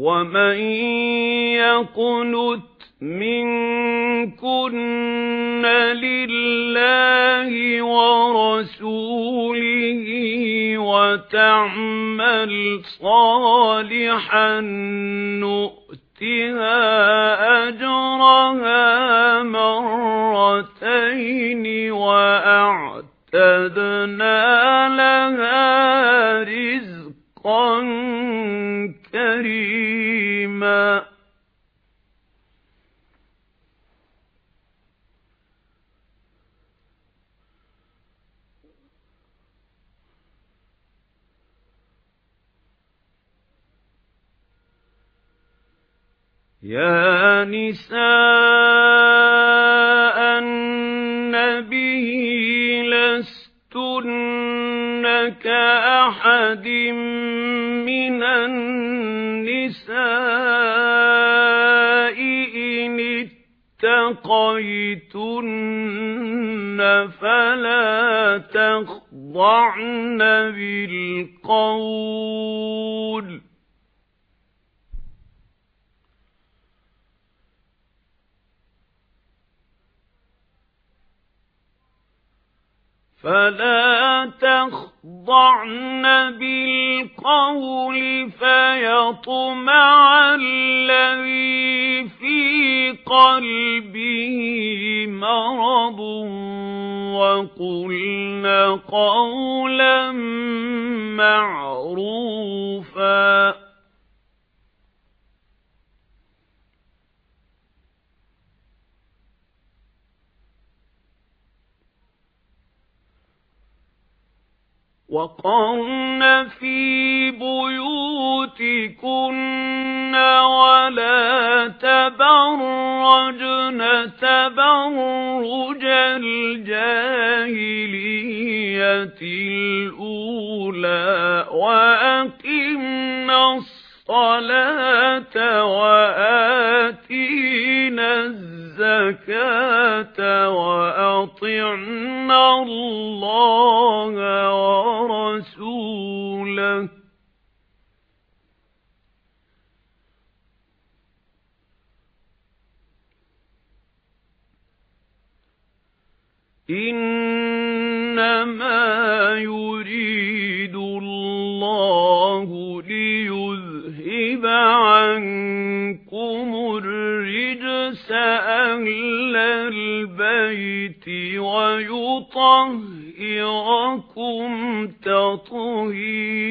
وَمَن يَقْنُتْ مِنكُنَّ لِلَّهِ وَرَسُولِهِ وَتَعْمَلْ صَالِحًا نُؤْتِهَا كَرِيمًا يَا نِسَاءَ لَسْتُنَّ كَأَحَدٍ مِّنَ النِّسَاءِ إِنِ اتَّقَيْتُنَّ فَلَا تَخْضَعْنَ بِالْقَوْلِ فَلَا تَخْضَعْنَ بِالْقَوْلِ فَيَطْمَعَ الَّذِي فِي قَلْبِهِ مَرَضٌ وَقُلْنَ قَوْلًا مَّعْرُوفًا وَقَرْنَ فِي بُيُوتِكُنَّ وَلَا تَبَرَّجْنَ تَبَرُّجَ الْجَاهِلِيَّةِ الْأُولَى وَأَقِمْنَ الصَّلَاةَ وَآتِينَ الزَّكَاةَ وَأَطِعْنَ اللَّهَ وَرَسُولَهُ إِنَّمَا يُرِيدُ اللَّهُ لِيُذْهِبَ عَنكُمُ الرِّجْسَ أَهْلَ الْبَيْتِ وَيُطَهِّرَكُمْ تَطْهِيرًا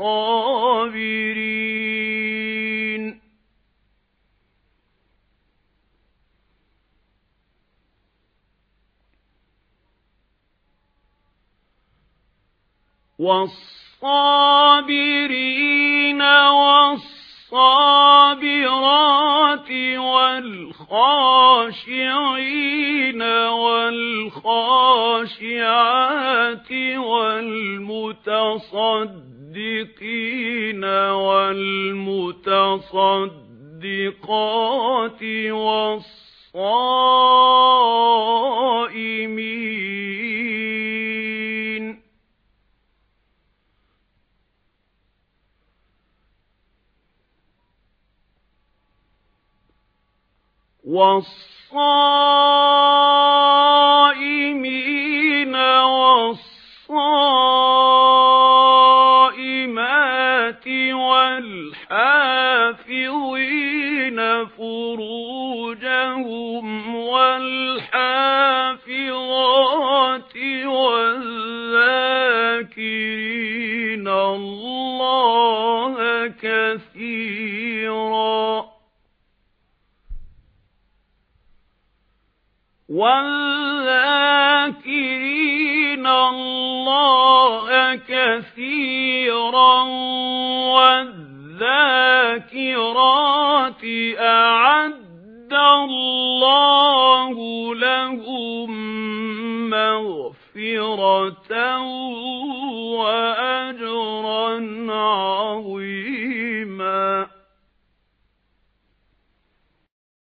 الصابرين. والصابرين والصابرات والخاشعين والخاشعات والمتصدقين الصَّادِقِينَ وَالْمُتَصَدِّقَاتِ والصائمين. والصائمين فروجهم والحافظات والذاكرين الله كثيرا وَالذَّاكِرِينَ اللَّهَ كَثِيرًا وَالذَّاكِرَاتِ اللَّهُ لَهُم مَّغْفِرَةً وَأَجْرًا